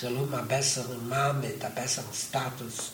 soll um einen besseren Mann mit einem besseren Status.